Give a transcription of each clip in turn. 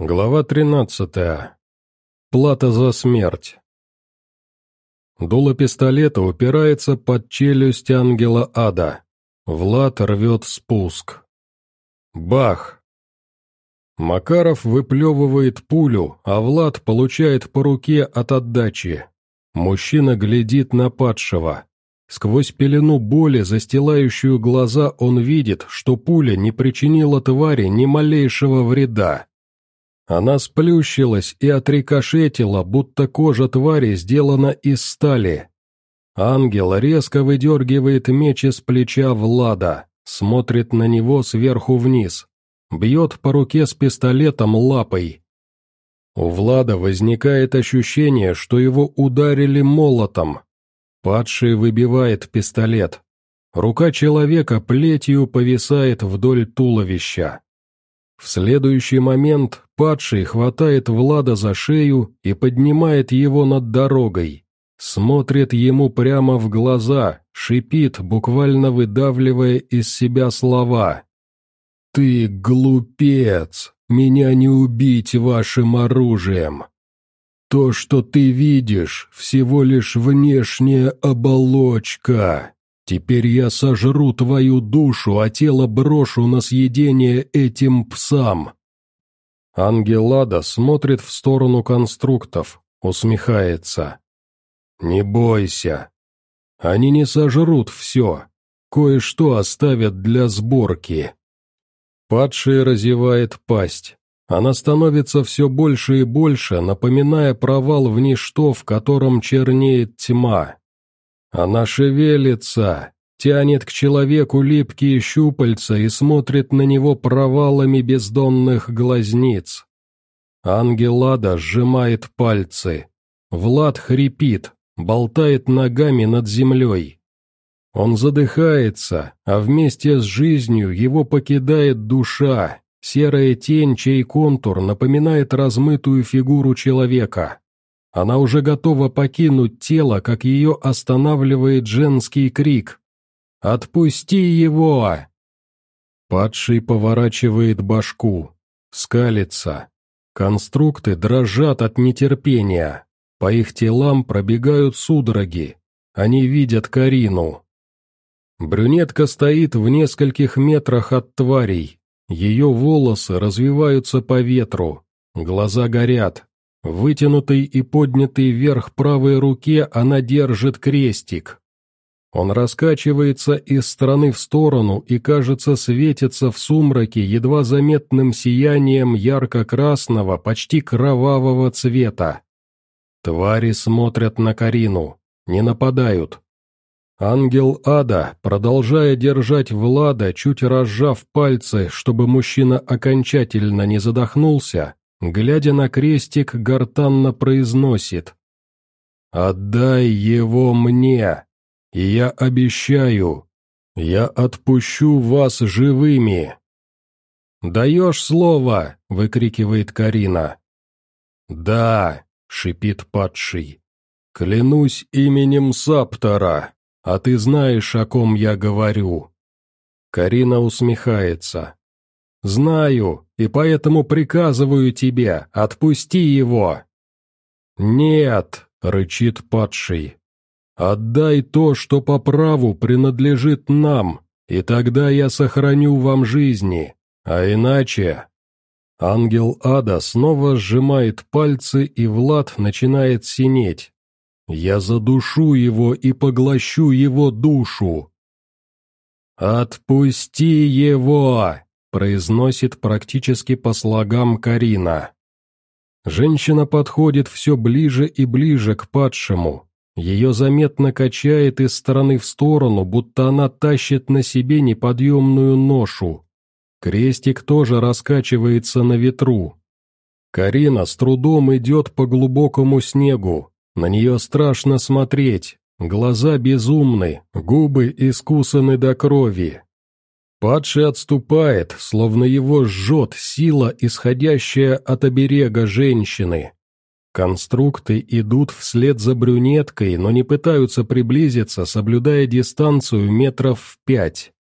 Глава 13. Плата за смерть. Дуло пистолета упирается под челюсть ангела ада. Влад рвет спуск. Бах! Макаров выплевывает пулю, а Влад получает по руке от отдачи. Мужчина глядит на падшего. Сквозь пелену боли, застилающую глаза, он видит, что пуля не причинила твари ни малейшего вреда. Она сплющилась и отрикошетила, будто кожа твари сделана из стали. Ангел резко выдергивает меч из плеча Влада, смотрит на него сверху вниз, бьет по руке с пистолетом лапой. У Влада возникает ощущение, что его ударили молотом. Падший выбивает пистолет. Рука человека плетью повисает вдоль туловища. В следующий момент падший хватает Влада за шею и поднимает его над дорогой. Смотрит ему прямо в глаза, шипит, буквально выдавливая из себя слова. «Ты глупец! Меня не убить вашим оружием! То, что ты видишь, всего лишь внешняя оболочка!» Теперь я сожру твою душу, а тело брошу на съедение этим псам». Ангелада смотрит в сторону конструктов, усмехается. «Не бойся. Они не сожрут все. Кое-что оставят для сборки». Падший разевает пасть. Она становится все больше и больше, напоминая провал в ничто, в котором чернеет тьма. Она шевелится, тянет к человеку липкие щупальца и смотрит на него провалами бездонных глазниц. Ангелада сжимает пальцы. Влад хрипит, болтает ногами над землей. Он задыхается, а вместе с жизнью его покидает душа, серая тень, чей контур напоминает размытую фигуру человека. Она уже готова покинуть тело, как ее останавливает женский крик. «Отпусти его!» Падший поворачивает башку, скалится. Конструкты дрожат от нетерпения. По их телам пробегают судороги. Они видят Карину. Брюнетка стоит в нескольких метрах от тварей. Ее волосы развиваются по ветру. Глаза горят, вытянутой и поднятой вверх правой руке она держит крестик. Он раскачивается из стороны в сторону и, кажется, светится в сумраке едва заметным сиянием ярко-красного, почти кровавого цвета. Твари смотрят на Карину, не нападают. Ангел ада, продолжая держать Влада, чуть разжав пальцы, чтобы мужчина окончательно не задохнулся, глядя на крестик, гортанно произносит «Отдай его мне, и я обещаю, я отпущу вас живыми». «Даешь слово!» — выкрикивает Карина. «Да!» — шипит падший. «Клянусь именем Саптора, а ты знаешь, о ком я говорю». Карина усмехается. «Знаю, и поэтому приказываю тебе, отпусти его!» «Нет!» — рычит падший. «Отдай то, что по праву принадлежит нам, и тогда я сохраню вам жизни, а иначе...» Ангел ада снова сжимает пальцы, и Влад начинает синеть. «Я задушу его и поглощу его душу!» «Отпусти его!» Произносит практически по слогам Карина. Женщина подходит все ближе и ближе к падшему. Ее заметно качает из стороны в сторону, будто она тащит на себе неподъемную ношу. Крестик тоже раскачивается на ветру. Карина с трудом идет по глубокому снегу. На нее страшно смотреть. Глаза безумны, губы искусаны до крови. Падший отступает, словно его жжет сила, исходящая от оберега женщины. Конструкты идут вслед за брюнеткой, но не пытаются приблизиться, соблюдая дистанцию метров в пять.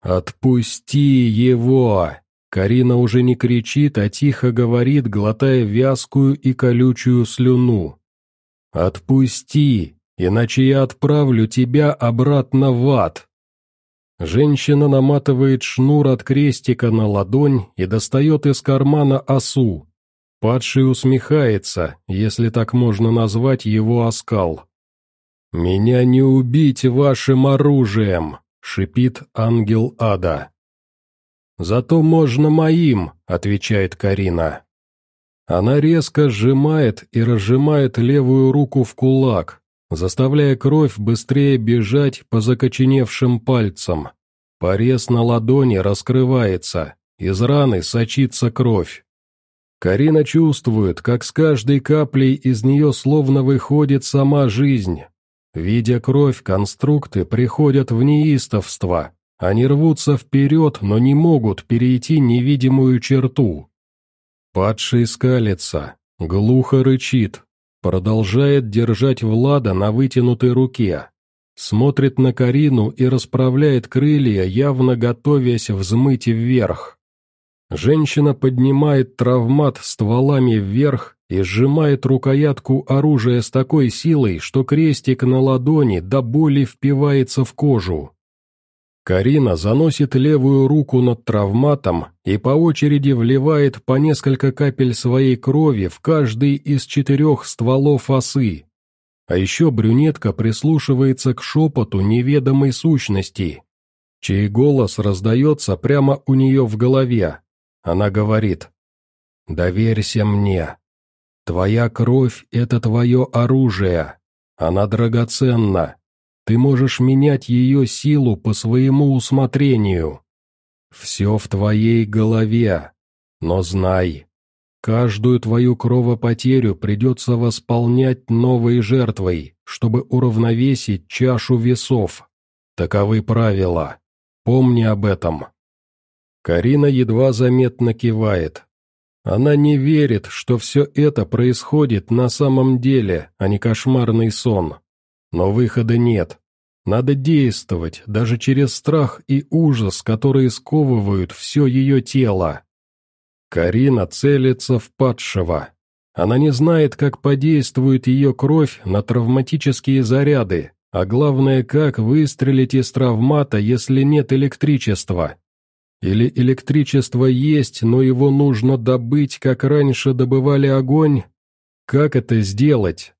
«Отпусти его!» Карина уже не кричит, а тихо говорит, глотая вязкую и колючую слюну. «Отпусти, иначе я отправлю тебя обратно в ад!» Женщина наматывает шнур от крестика на ладонь и достает из кармана осу. Падший усмехается, если так можно назвать его оскал. «Меня не убить вашим оружием!» — шипит ангел ада. «Зато можно моим», — отвечает Карина. Она резко сжимает и разжимает левую руку в кулак, заставляя кровь быстрее бежать по закоченевшим пальцам. Порез на ладони раскрывается, из раны сочится кровь. Карина чувствует, как с каждой каплей из нее словно выходит сама жизнь. Видя кровь, конструкты приходят в неистовство. Они рвутся вперед, но не могут перейти невидимую черту. Падший скалится, глухо рычит, продолжает держать Влада на вытянутой руке. Смотрит на Карину и расправляет крылья, явно готовясь взмыть вверх. Женщина поднимает травмат стволами вверх и сжимает рукоятку оружия с такой силой, что крестик на ладони до боли впивается в кожу. Карина заносит левую руку над травматом и по очереди вливает по несколько капель своей крови в каждый из четырех стволов осы. А еще брюнетка прислушивается к шепоту неведомой сущности, чей голос раздается прямо у нее в голове. Она говорит «Доверься мне. Твоя кровь — это твое оружие. Она драгоценна. Ты можешь менять ее силу по своему усмотрению. Все в твоей голове. Но знай, каждую твою кровопотерю придется восполнять новой жертвой, чтобы уравновесить чашу весов. Таковы правила. Помни об этом. Карина едва заметно кивает. Она не верит, что все это происходит на самом деле, а не кошмарный сон. Но выхода нет. Надо действовать, даже через страх и ужас, которые сковывают все ее тело. Карина целится в падшего. Она не знает, как подействует ее кровь на травматические заряды, а главное, как выстрелить из травмата, если нет электричества. Или электричество есть, но его нужно добыть, как раньше добывали огонь? Как это сделать?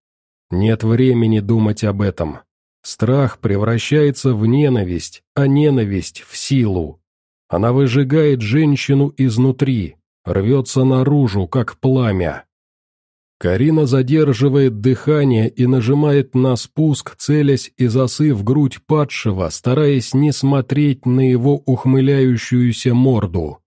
Нет времени думать об этом. Страх превращается в ненависть, а ненависть в силу. Она выжигает женщину изнутри, рвется наружу, как пламя. Карина задерживает дыхание и нажимает на спуск, целясь и засыв грудь падшего, стараясь не смотреть на его ухмыляющуюся морду.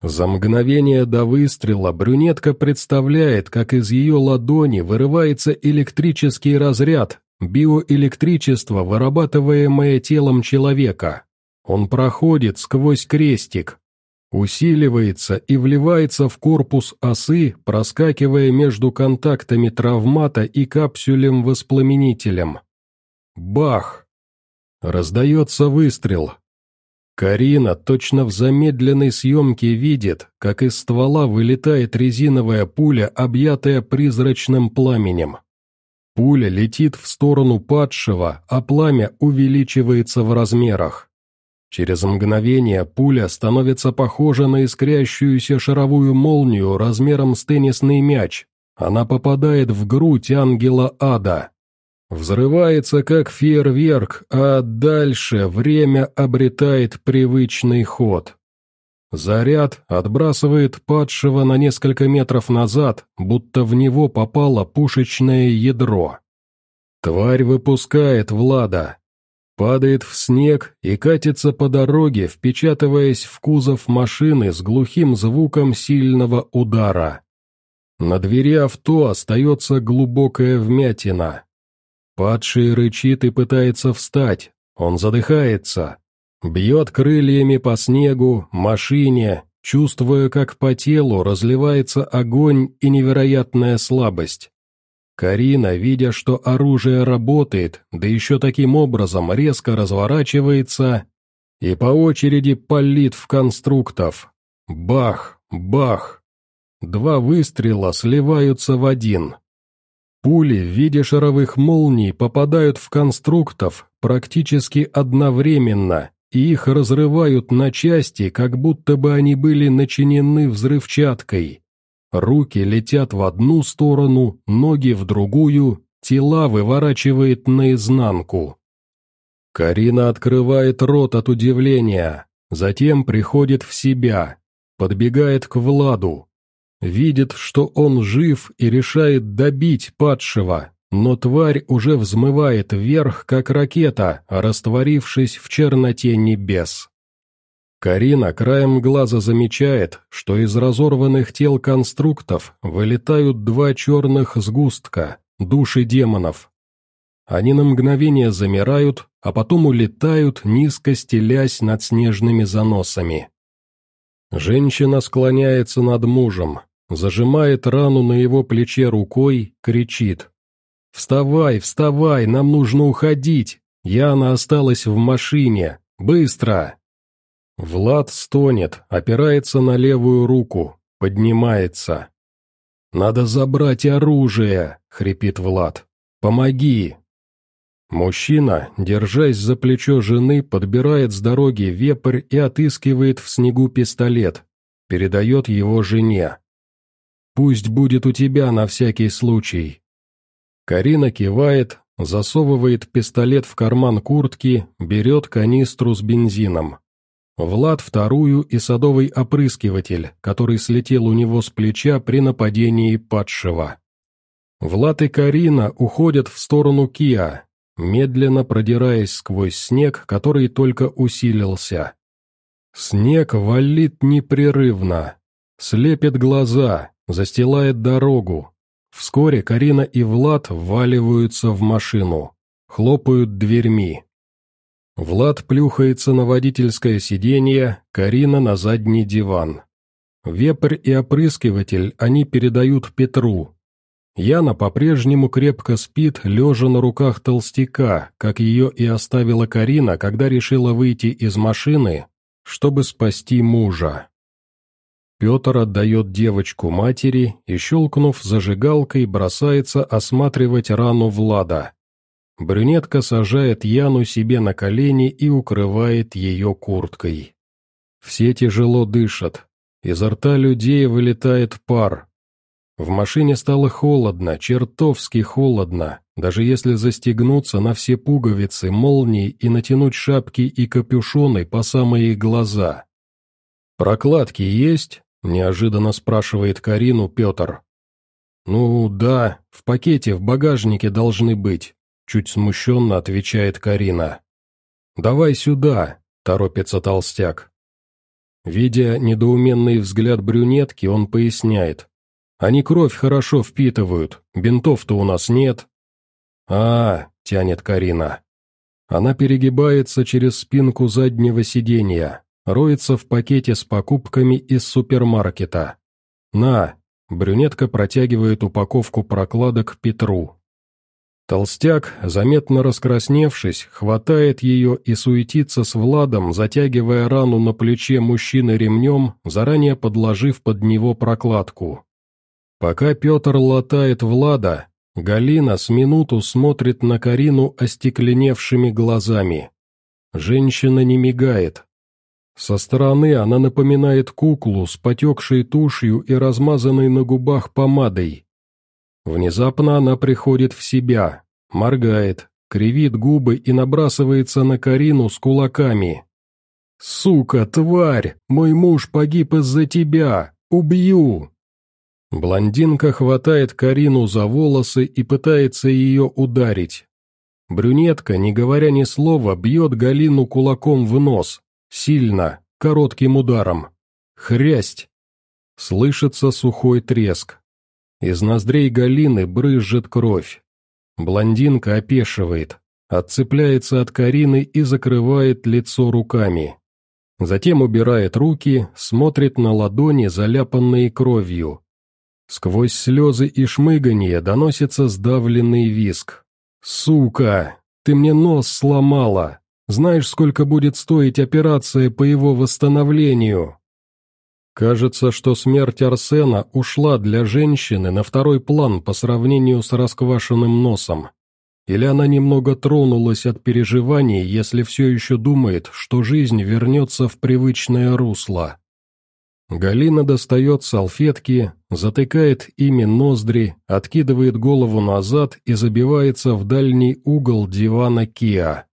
За мгновение до выстрела брюнетка представляет, как из ее ладони вырывается электрический разряд, биоэлектричество, вырабатываемое телом человека. Он проходит сквозь крестик, усиливается и вливается в корпус осы, проскакивая между контактами травмата и капсулем-воспламенителем. Бах! Раздается выстрел. Карина точно в замедленной съемке видит, как из ствола вылетает резиновая пуля, объятая призрачным пламенем. Пуля летит в сторону падшего, а пламя увеличивается в размерах. Через мгновение пуля становится похожа на искрящуюся шаровую молнию размером с теннисный мяч. Она попадает в грудь ангела ада. Взрывается как фейерверк, а дальше время обретает привычный ход. Заряд отбрасывает падшего на несколько метров назад, будто в него попало пушечное ядро. Тварь выпускает Влада, падает в снег и катится по дороге, впечатываясь в кузов машины с глухим звуком сильного удара. На двери авто остается глубокая вмятина. Падший рычит и пытается встать, он задыхается. Бьет крыльями по снегу, машине, чувствуя, как по телу разливается огонь и невероятная слабость. Карина, видя, что оружие работает, да еще таким образом резко разворачивается и по очереди палит в конструктов. Бах, бах. Два выстрела сливаются в один. Пули в виде шаровых молний попадают в конструктов практически одновременно, и их разрывают на части, как будто бы они были начинены взрывчаткой. Руки летят в одну сторону, ноги в другую, тела выворачивает наизнанку. Карина открывает рот от удивления, затем приходит в себя, подбегает к Владу, видит, что он жив и решает добить падшего, но тварь уже взмывает вверх, как ракета, растворившись в черноте небес. Карина краем глаза замечает, что из разорванных тел конструктов вылетают два черных сгустка, души демонов. Они на мгновение замирают, а потом улетают, низко стелясь над снежными заносами. Женщина склоняется над мужем, зажимает рану на его плече рукой, кричит. «Вставай, вставай, нам нужно уходить! Яна осталась в машине! Быстро!» Влад стонет, опирается на левую руку, поднимается. «Надо забрать оружие!» — хрипит Влад. «Помоги!» Мужчина, держась за плечо жены, подбирает с дороги вепрь и отыскивает в снегу пистолет, передает его жене. «Пусть будет у тебя на всякий случай». Карина кивает, засовывает пистолет в карман куртки, берет канистру с бензином. Влад вторую и садовый опрыскиватель, который слетел у него с плеча при нападении падшего. Влад и Карина уходят в сторону Киа, медленно продираясь сквозь снег, который только усилился. Снег валит непрерывно, слепит глаза, застилает дорогу. Вскоре Карина и Влад вваливаются в машину, хлопают дверьми. Влад плюхается на водительское сиденье, Карина на задний диван. Вепрь и опрыскиватель они передают Петру. Яна по-прежнему крепко спит, лежа на руках толстяка, как ее и оставила Карина, когда решила выйти из машины, чтобы спасти мужа. Петр отдает девочку матери и, щелкнув зажигалкой, бросается осматривать рану Влада. Брюнетка сажает Яну себе на колени и укрывает ее курткой. Все тяжело дышат. Изо рта людей вылетает пар. В машине стало холодно, чертовски холодно, даже если застегнуться на все пуговицы, молнии и натянуть шапки и капюшоны по самые глаза. «Прокладки есть?» — неожиданно спрашивает Карину Петр. «Ну да, в пакете в багажнике должны быть чуть смущенно отвечает Карина. «Давай сюда», — торопится толстяк. Видя недоуменный взгляд брюнетки, он поясняет. «Они кровь хорошо впитывают, бинтов-то у нас нет». «А, — тянет Карина. Она перегибается через спинку заднего сиденья, роется в пакете с покупками из супермаркета. «На!» — брюнетка протягивает упаковку прокладок Петру. Толстяк, заметно раскрасневшись, хватает ее и суетится с Владом, затягивая рану на плече мужчины ремнем, заранее подложив под него прокладку. Пока Петр латает Влада, Галина с минуту смотрит на Карину остекленевшими глазами. Женщина не мигает. Со стороны она напоминает куклу с потекшей тушью и размазанной на губах помадой. Внезапно она приходит в себя, моргает, кривит губы и набрасывается на Карину с кулаками. «Сука, тварь! Мой муж погиб из-за тебя! Убью!» Блондинка хватает Карину за волосы и пытается ее ударить. Брюнетка, не говоря ни слова, бьет Галину кулаком в нос, сильно, коротким ударом. Хрясть! Слышится сухой треск. Из ноздрей Галины брызжет кровь. Блондинка опешивает, отцепляется от Карины и закрывает лицо руками. Затем убирает руки, смотрит на ладони, заляпанные кровью. Сквозь слезы и шмыганье доносится сдавленный виск. «Сука! Ты мне нос сломала! Знаешь, сколько будет стоить операция по его восстановлению?» Кажется, что смерть Арсена ушла для женщины на второй план по сравнению с расквашенным носом. Или она немного тронулась от переживаний, если все еще думает, что жизнь вернется в привычное русло. Галина достает салфетки, затыкает ими ноздри, откидывает голову назад и забивается в дальний угол дивана Киа.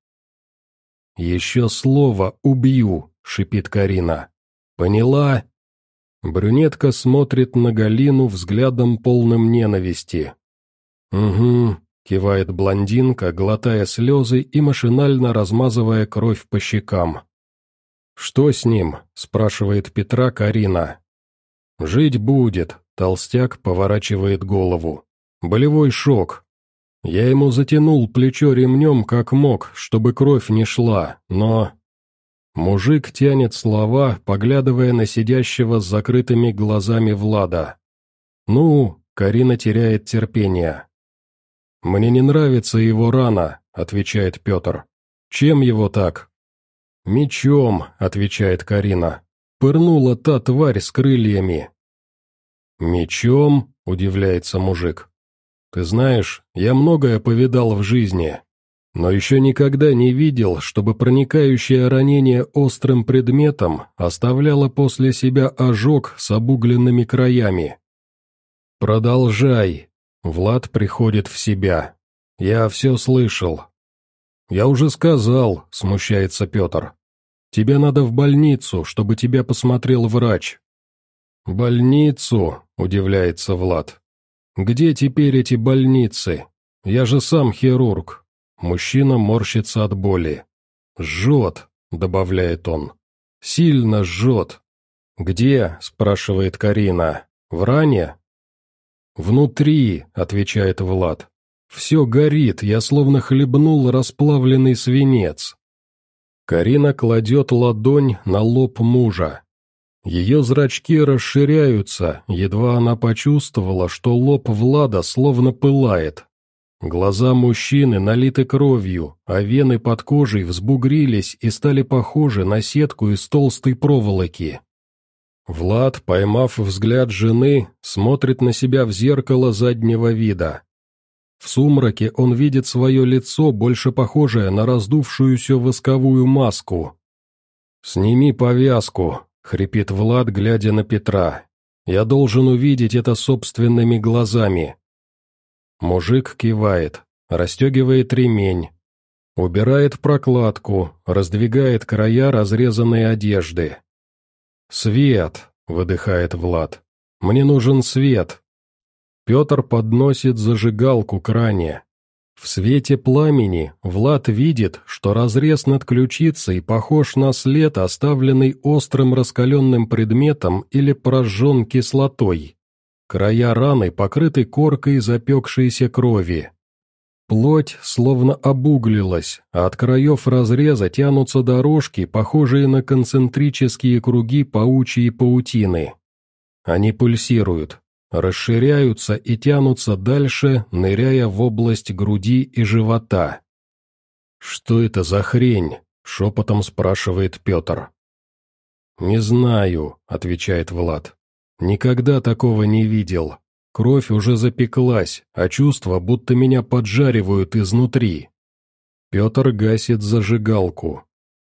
«Еще слово убью», — шипит Карина. «Поняла?» Брюнетка смотрит на Галину взглядом полным ненависти. «Угу», — кивает блондинка, глотая слезы и машинально размазывая кровь по щекам. «Что с ним?» — спрашивает Петра Карина. «Жить будет», — толстяк поворачивает голову. «Болевой шок. Я ему затянул плечо ремнем как мог, чтобы кровь не шла, но...» Мужик тянет слова, поглядывая на сидящего с закрытыми глазами Влада. «Ну...» — Карина теряет терпение. «Мне не нравится его рана», — отвечает Петр. «Чем его так?» «Мечом», — отвечает Карина. «Пырнула та тварь с крыльями». «Мечом?» — удивляется мужик. «Ты знаешь, я многое повидал в жизни, но еще никогда не видел, чтобы проникающее ранение острым предметом оставляло после себя ожог с обугленными краями. «Продолжай», — Влад приходит в себя. «Я все слышал». «Я уже сказал», — смущается Петр. «Тебе надо в больницу, чтобы тебя посмотрел врач». «Больницу?» — удивляется Влад. «Где теперь эти больницы? Я же сам хирург». Мужчина морщится от боли. «Жжет», — добавляет он. «Сильно жжет». «Где?» — спрашивает Карина. «В ране?» «Внутри», — отвечает Влад. «Все горит, я словно хлебнул расплавленный свинец». Карина кладет ладонь на лоб мужа. Ее зрачки расширяются, едва она почувствовала, что лоб Влада словно пылает. Глаза мужчины налиты кровью, а вены под кожей взбугрились и стали похожи на сетку из толстой проволоки. Влад, поймав взгляд жены, смотрит на себя в зеркало заднего вида. В сумраке он видит свое лицо, больше похожее на раздувшуюся восковую маску. «Сними повязку», — хрипит Влад, глядя на Петра. «Я должен увидеть это собственными глазами». Мужик кивает, расстегивает ремень, убирает прокладку, раздвигает края разрезанной одежды. «Свет!» — выдыхает Влад. «Мне нужен свет!» Петр подносит зажигалку к ране. В свете пламени Влад видит, что разрез над ключицей похож на след, оставленный острым раскаленным предметом или прожжен кислотой. Края раны покрыты коркой запекшейся крови. Плоть словно обуглилась, а от краев разреза тянутся дорожки, похожие на концентрические круги паучьей паутины. Они пульсируют, расширяются и тянутся дальше, ныряя в область груди и живота. «Что это за хрень?» — шепотом спрашивает Петр. «Не знаю», — отвечает Влад. Никогда такого не видел. Кровь уже запеклась, а чувство, будто меня поджаривают изнутри. Петр гасит зажигалку.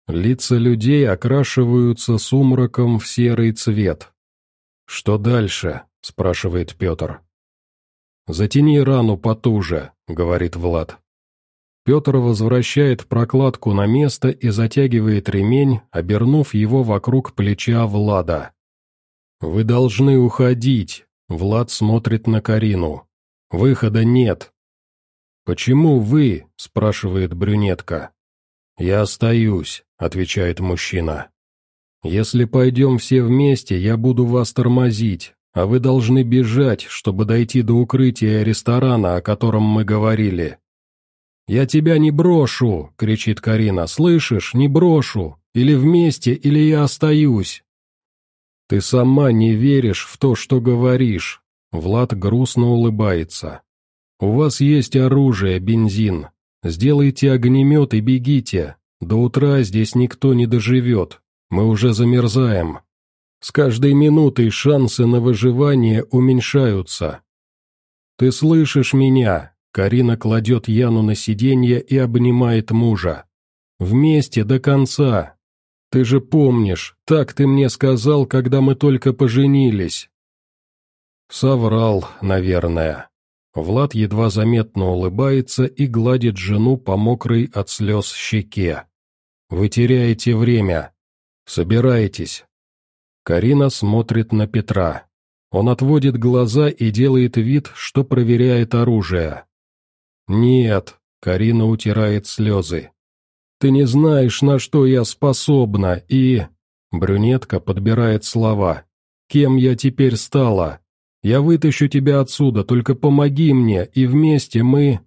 Лица людей окрашиваются сумраком в серый цвет. «Что дальше?» — спрашивает Петр. «Затяни рану потуже», — говорит Влад. Петр возвращает прокладку на место и затягивает ремень, обернув его вокруг плеча Влада. «Вы должны уходить», — Влад смотрит на Карину. «Выхода нет». «Почему вы?» — спрашивает брюнетка. «Я остаюсь», — отвечает мужчина. «Если пойдем все вместе, я буду вас тормозить, а вы должны бежать, чтобы дойти до укрытия ресторана, о котором мы говорили». «Я тебя не брошу!» — кричит Карина. «Слышишь, не брошу! Или вместе, или я остаюсь!» «Ты сама не веришь в то, что говоришь», — Влад грустно улыбается. «У вас есть оружие, бензин. Сделайте огнемет и бегите. До утра здесь никто не доживет. Мы уже замерзаем». С каждой минутой шансы на выживание уменьшаются. «Ты слышишь меня?» Карина кладет Яну на сиденье и обнимает мужа. «Вместе до конца. Ты же помнишь, так ты мне сказал, когда мы только поженились». Соврал, наверное. Влад едва заметно улыбается и гладит жену по мокрой от слез щеке. «Вы теряете время. Собирайтесь». Карина смотрит на Петра. Он отводит глаза и делает вид, что проверяет оружие. «Нет», — Карина утирает слезы. «Ты не знаешь, на что я способна, и...» Брюнетка подбирает слова. «Кем я теперь стала? Я вытащу тебя отсюда, только помоги мне, и вместе мы...»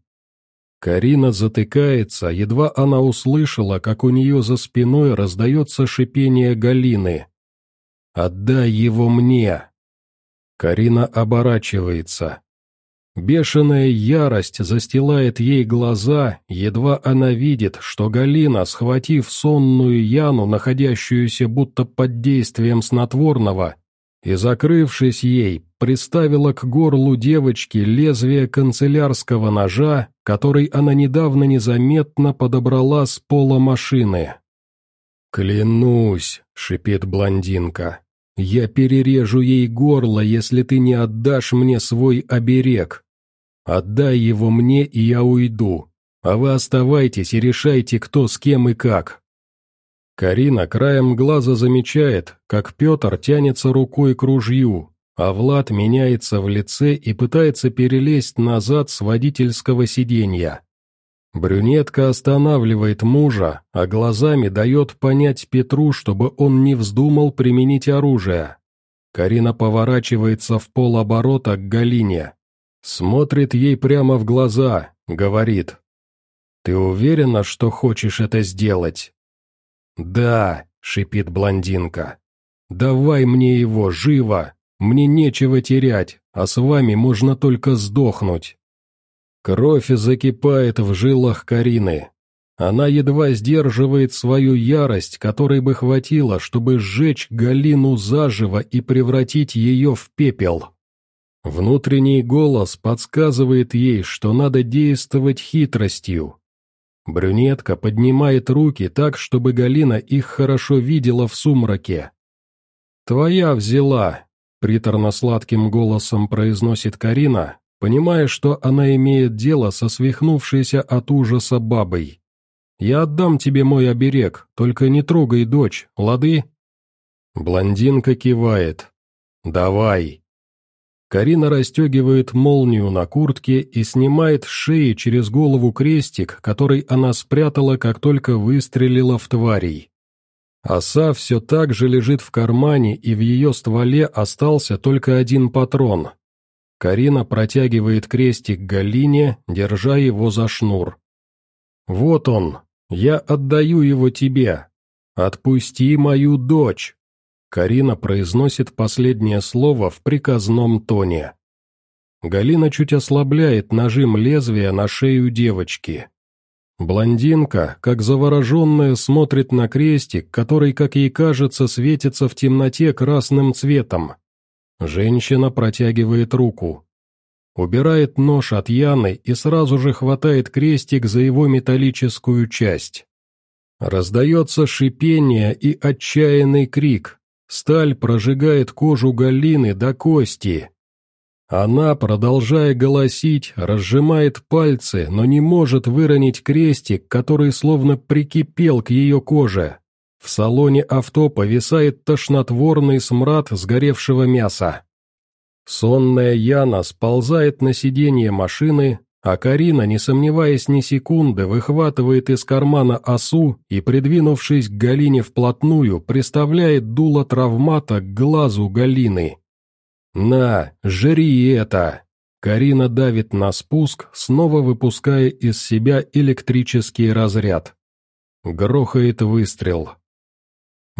Карина затыкается, едва она услышала, как у нее за спиной раздается шипение Галины. «Отдай его мне!» Карина оборачивается. Бешеная ярость застилает ей глаза, едва она видит, что Галина, схватив сонную Яну, находящуюся будто под действием снотворного, и, закрывшись ей, приставила к горлу девочки лезвие канцелярского ножа, который она недавно незаметно подобрала с пола машины. «Клянусь», — шипит блондинка, — «я перережу ей горло, если ты не отдашь мне свой оберег. Отдай его мне, и я уйду, а вы оставайтесь и решайте, кто с кем и как». Карина краем глаза замечает, как Петр тянется рукой к ружью, а Влад меняется в лице и пытается перелезть назад с водительского сиденья. Брюнетка останавливает мужа, а глазами дает понять Петру, чтобы он не вздумал применить оружие. Карина поворачивается в полоборота к Галине. Смотрит ей прямо в глаза, говорит. «Ты уверена, что хочешь это сделать?» «Да», — шипит блондинка. «Давай мне его, живо! Мне нечего терять, а с вами можно только сдохнуть». Кровь закипает в жилах Карины. Она едва сдерживает свою ярость, которой бы хватило, чтобы сжечь Галину заживо и превратить ее в пепел. Внутренний голос подсказывает ей, что надо действовать хитростью, Брюнетка поднимает руки так, чтобы Галина их хорошо видела в сумраке. «Твоя взяла», — приторно-сладким голосом произносит Карина, понимая, что она имеет дело со свихнувшейся от ужаса бабой. «Я отдам тебе мой оберег, только не трогай дочь, лады?» Блондинка кивает. «Давай». Карина расстегивает молнию на куртке и снимает с шеи через голову крестик, который она спрятала, как только выстрелила в тварей. Оса все так же лежит в кармане, и в ее стволе остался только один патрон. Карина протягивает крестик Галине, держа его за шнур. «Вот он, я отдаю его тебе. Отпусти мою дочь!» Карина произносит последнее слово в приказном тоне. Галина чуть ослабляет нажим лезвия на шею девочки. Блондинка, как завороженная, смотрит на крестик, который, как ей кажется, светится в темноте красным цветом. Женщина протягивает руку. Убирает нож от Яны и сразу же хватает крестик за его металлическую часть. Раздается шипение и отчаянный крик, Сталь прожигает кожу Галины до кости. Она, продолжая голосить, разжимает пальцы, но не может выронить крестик, который словно прикипел к ее коже. В салоне авто повисает тошнотворный смрад сгоревшего мяса. Сонная Яна сползает на сиденье машины, а Карина, не сомневаясь ни секунды, выхватывает из кармана осу и, придвинувшись к Галине вплотную, приставляет дуло травмата к глазу Галины. «На, жри это!» Карина давит на спуск, снова выпуская из себя электрический разряд. Грохает выстрел.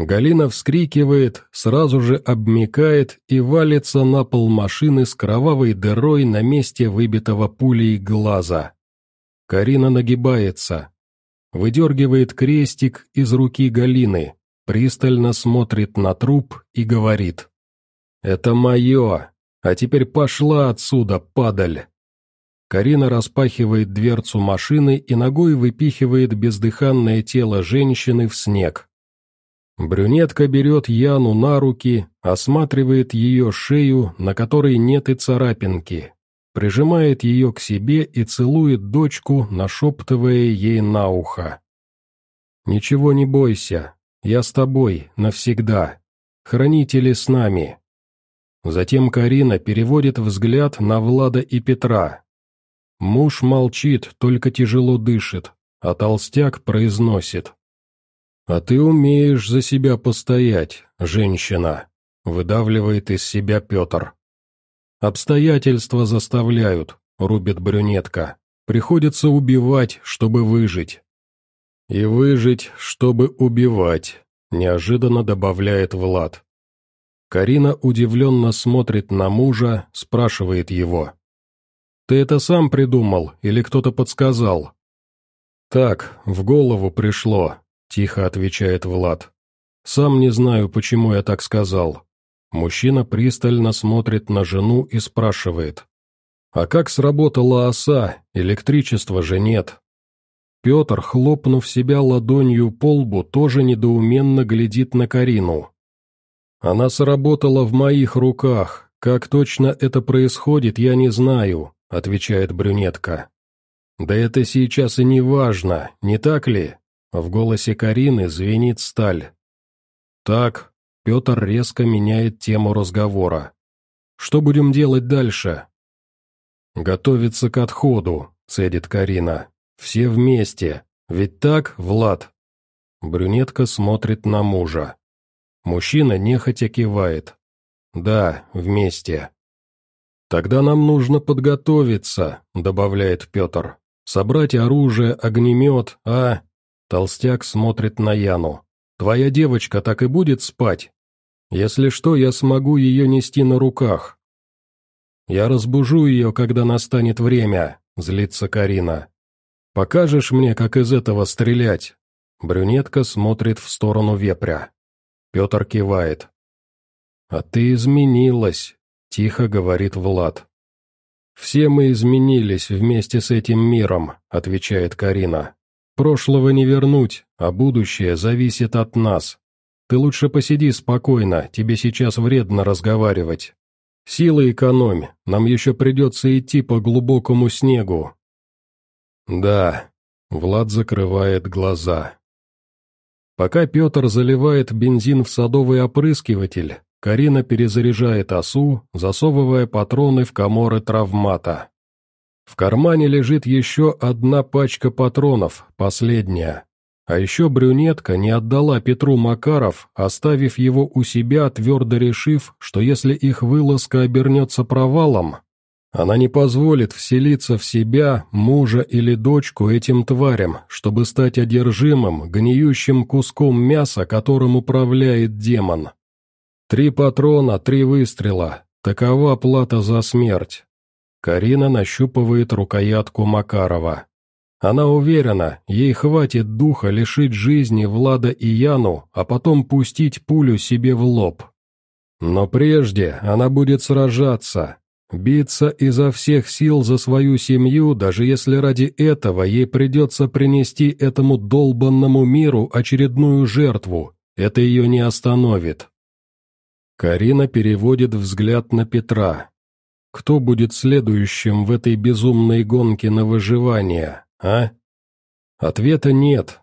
Галина вскрикивает, сразу же обмикает и валится на пол машины с кровавой дырой на месте выбитого пулей глаза. Карина нагибается, выдергивает крестик из руки Галины, пристально смотрит на труп и говорит. «Это мое, а теперь пошла отсюда, падаль!» Карина распахивает дверцу машины и ногой выпихивает бездыханное тело женщины в снег. Брюнетка берет Яну на руки, осматривает ее шею, на которой нет и царапинки, прижимает ее к себе и целует дочку, нашептывая ей на ухо. «Ничего не бойся, я с тобой, навсегда. Хранители с нами». Затем Карина переводит взгляд на Влада и Петра, Муж молчит, только тяжело дышит, а толстяк произносит. «А ты умеешь за себя постоять, женщина», — выдавливает из себя Петр. «Обстоятельства заставляют», — рубит брюнетка. «Приходится убивать, чтобы выжить». «И выжить, чтобы убивать», — неожиданно добавляет Влад. Карина удивленно смотрит на мужа, спрашивает его. Ты это сам придумал или кто-то подсказал?» «Так, в голову пришло», — тихо отвечает Влад. «Сам не знаю, почему я так сказал». Мужчина пристально смотрит на жену и спрашивает. «А как сработала оса? Электричества же нет». Петр, хлопнув себя ладонью по лбу, тоже недоуменно глядит на Карину. «Она сработала в моих руках. Как точно это происходит, я не знаю. — отвечает брюнетка. «Да это сейчас и не важно, не так ли?» В голосе Карины звенит сталь. «Так», — Петр резко меняет тему разговора. «Что будем делать дальше?» «Готовиться к отходу», — цедит Карина. «Все вместе. Ведь так, Влад?» Брюнетка смотрит на мужа. Мужчина нехотя кивает. «Да, вместе». «Тогда нам нужно подготовиться», — добавляет Петр. «Собрать оружие, огнемет, а...» Толстяк смотрит на Яну. «Твоя девочка так и будет спать? Если что, я смогу ее нести на руках». «Я разбужу ее, когда настанет время», — злится Карина. «Покажешь мне, как из этого стрелять?» Брюнетка смотрит в сторону вепря. Петр кивает. «А ты изменилась», — тихо говорит Влад. «Все мы изменились вместе с этим миром», — отвечает Карина. «Прошлого не вернуть, а будущее зависит от нас. Ты лучше посиди спокойно, тебе сейчас вредно разговаривать. Силы экономь, нам еще придется идти по глубокому снегу». «Да», — Влад закрывает глаза. Пока Петр заливает бензин в садовый опрыскиватель, Карина перезаряжает осу, засовывая патроны в коморы травмата. В кармане лежит еще одна пачка патронов, последняя. А еще брюнетка не отдала Петру Макаров, оставив его у себя, твердо решив, что если их вылазка обернется провалом, она не позволит вселиться в себя, мужа или дочку этим тварям, чтобы стать одержимым, гниющим куском мяса, которым управляет демон. Три патрона, три выстрела. Такова плата за смерть. Карина нащупывает рукоятку Макарова. Она уверена, ей хватит духа лишить жизни Влада и Яну, а потом пустить пулю себе в лоб. Но прежде она будет сражаться, биться изо всех сил за свою семью, даже если ради этого ей придется принести этому долбанному миру очередную жертву, это ее не остановит. Карина переводит взгляд на Петра. Кто будет следующим в этой безумной гонке на выживание, а? Ответа нет.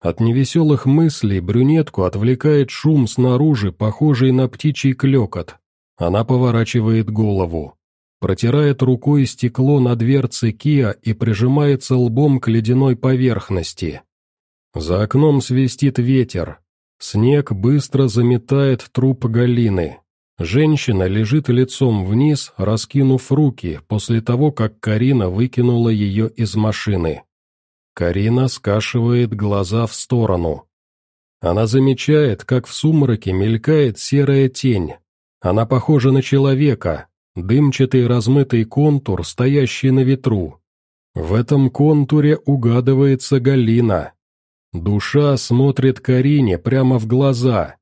От невеселых мыслей брюнетку отвлекает шум снаружи, похожий на птичий клекот. Она поворачивает голову. Протирает рукой стекло на дверце Киа и прижимается лбом к ледяной поверхности. За окном свистит ветер, Снег быстро заметает труп Галины. Женщина лежит лицом вниз, раскинув руки, после того, как Карина выкинула ее из машины. Карина скашивает глаза в сторону. Она замечает, как в сумраке мелькает серая тень. Она похожа на человека, дымчатый размытый контур, стоящий на ветру. В этом контуре угадывается Галина. Душа смотрит Карине прямо в глаза.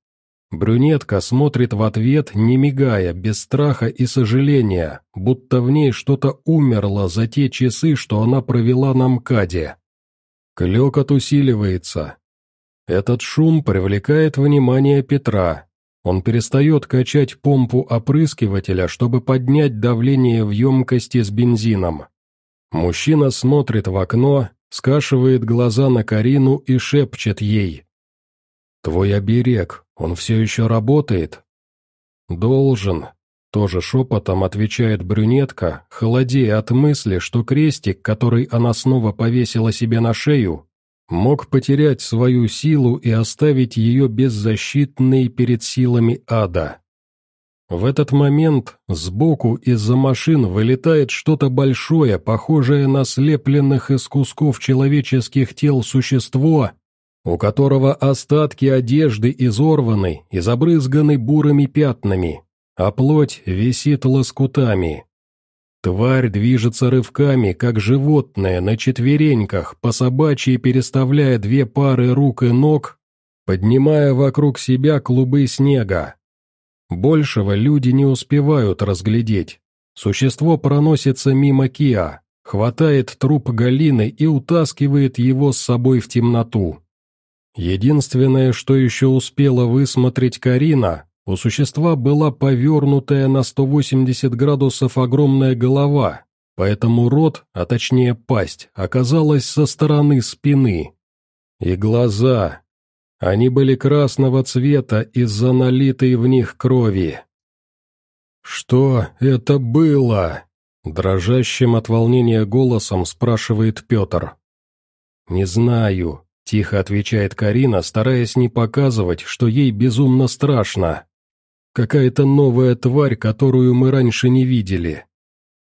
Брюнетка смотрит в ответ, не мигая, без страха и сожаления, будто в ней что-то умерло за те часы, что она провела на МКАДе. Клёкот усиливается. Этот шум привлекает внимание Петра. Он перестает качать помпу опрыскивателя, чтобы поднять давление в емкости с бензином. Мужчина смотрит в окно, скашивает глаза на Карину и шепчет ей. «Твой оберег, он все еще работает?» «Должен», — тоже шепотом отвечает брюнетка, холодея от мысли, что крестик, который она снова повесила себе на шею, мог потерять свою силу и оставить ее беззащитной перед силами ада. В этот момент сбоку из-за машин вылетает что-то большое, похожее на слепленных из кусков человеческих тел существо, у которого остатки одежды изорваны и забрызганы бурыми пятнами, а плоть висит лоскутами. Тварь движется рывками, как животное, на четвереньках, по собачьи переставляя две пары рук и ног, поднимая вокруг себя клубы снега. Большего люди не успевают разглядеть. Существо проносится мимо Киа, хватает труп Галины и утаскивает его с собой в темноту. Единственное, что еще успела высмотреть Карина, у существа была повернутая на 180 градусов огромная голова, поэтому рот, а точнее пасть, оказалась со стороны спины. И глаза, они были красного цвета из-за налитой в них крови. «Что это было?» — дрожащим от волнения голосом спрашивает Петр. «Не знаю», — тихо отвечает Карина, стараясь не показывать, что ей безумно страшно. «Какая-то новая тварь, которую мы раньше не видели».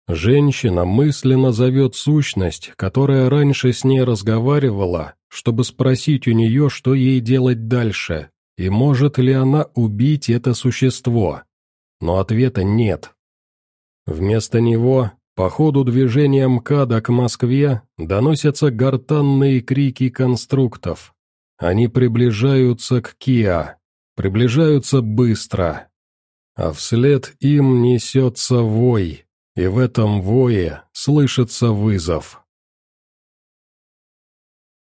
Женщина мысленно зовет сущность, которая раньше с ней разговаривала, чтобы спросить у нее, что ей делать дальше, и может ли она убить это существо. Но ответа нет. Вместо него, по ходу движения МКАДа к Москве, доносятся гортанные крики конструктов. Они приближаются к Киа, приближаются быстро. А вслед им несется вой и в этом вое слышится вызов.